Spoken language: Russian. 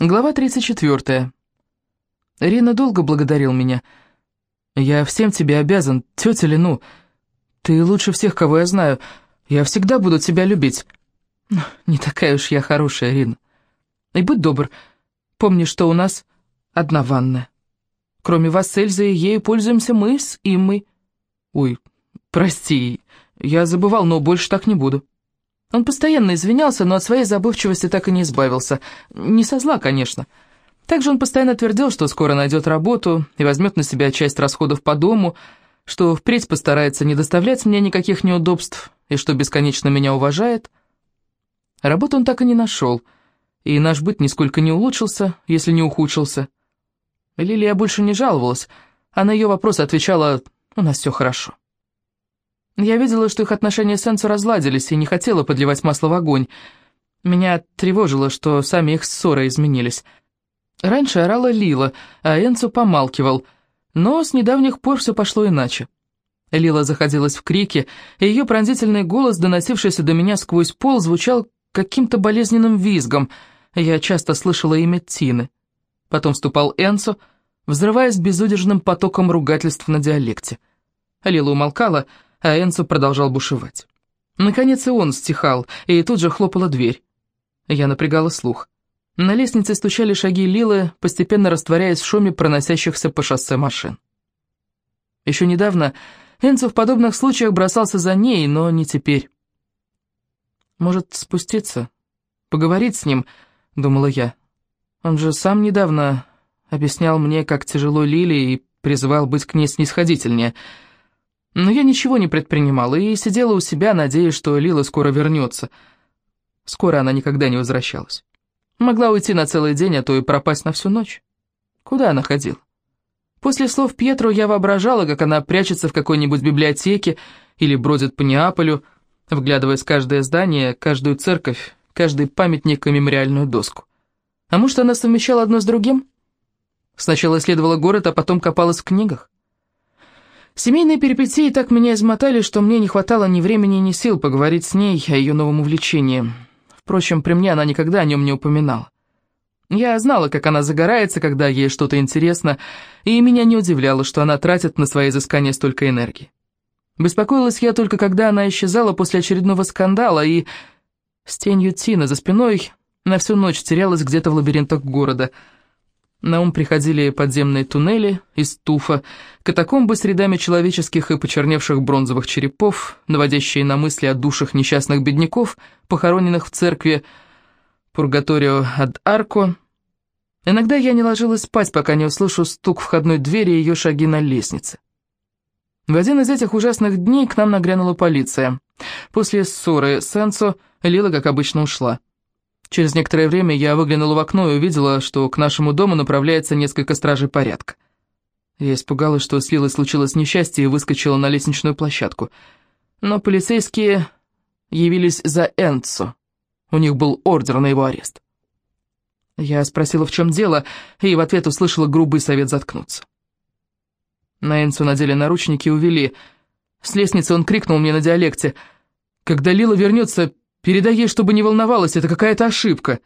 Глава 34. Рина долго благодарил меня. «Я всем тебе обязан, тетя Лину. Ты лучше всех, кого я знаю. Я всегда буду тебя любить». «Не такая уж я хорошая, Рина. И будь добр, помни, что у нас одна ванная. Кроме вас с Эльзой, ею пользуемся мы с Иммой». «Ой, прости, я забывал, но больше так не буду». Он постоянно извинялся, но от своей забывчивости так и не избавился. Не со зла, конечно. Также он постоянно твердил, что скоро найдет работу и возьмет на себя часть расходов по дому, что впредь постарается не доставлять мне никаких неудобств и что бесконечно меня уважает. Работу он так и не нашел, и наш быт нисколько не улучшился, если не ухудшился. Лилия больше не жаловалась, а на ее вопросы отвечала «У нас все хорошо». Я видела, что их отношения с Энцо разладились, и не хотела подливать масло в огонь. Меня тревожило, что сами их ссоры изменились. Раньше орала Лила, а Энцо помалкивал, но с недавних пор все пошло иначе. Лила заходилась в крики, и ее пронзительный голос, доносившийся до меня сквозь пол, звучал каким-то болезненным визгом. Я часто слышала имя Тины. Потом вступал Энцо, взрываясь безудержным потоком ругательств на диалекте. Лила умолкала, а Энцо продолжал бушевать. Наконец и он стихал, и тут же хлопала дверь. Я напрягала слух. На лестнице стучали шаги Лилы, постепенно растворяясь в шуме проносящихся по шоссе машин. Еще недавно Энцо в подобных случаях бросался за ней, но не теперь. «Может, спуститься? Поговорить с ним?» — думала я. Он же сам недавно объяснял мне, как тяжело Лиле, и призывал быть к ней снисходительнее — но я ничего не предпринимала и сидела у себя, надеясь, что Лила скоро вернется. Скоро она никогда не возвращалась. Могла уйти на целый день, а то и пропасть на всю ночь. Куда она ходила? После слов Пьетро я воображала, как она прячется в какой-нибудь библиотеке или бродит по Неаполю, вглядываясь в каждое здание, каждую церковь, каждый памятник и мемориальную доску. А может, она совмещала одно с другим? Сначала исследовала город, а потом копалась в книгах? Семейные перипетии так меня измотали, что мне не хватало ни времени, ни сил поговорить с ней о ее новом увлечении. Впрочем, при мне она никогда о нем не упоминала. Я знала, как она загорается, когда ей что-то интересно, и меня не удивляло, что она тратит на свои изыскания столько энергии. Беспокоилась я только, когда она исчезала после очередного скандала, и с тенью Тина за спиной на всю ночь терялась где-то в лабиринтах города — на ум приходили подземные туннели из туфа, катакомбы с рядами человеческих и почерневших бронзовых черепов, наводящие на мысли о душах несчастных бедняков, похороненных в церкви Пургаторио ад Арко. Иногда я не ложилась спать, пока не услышу стук входной двери и ее шаги на лестнице. В один из этих ужасных дней к нам нагрянула полиция. После ссоры с Энцо Лила, как обычно, ушла. Через некоторое время я выглянула в окно и увидела, что к нашему дому направляется несколько стражей порядка. Я испугалась, что с Лилой случилось несчастье и выскочила на лестничную площадку. Но полицейские явились за Энцо. У них был ордер на его арест. Я спросила, в чем дело, и в ответ услышала грубый совет заткнуться. На Энцо надели наручники и увели. С лестницы он крикнул мне на диалекте. «Когда Лила вернется, Передай ей, чтобы не волновалась, это какая-то ошибка».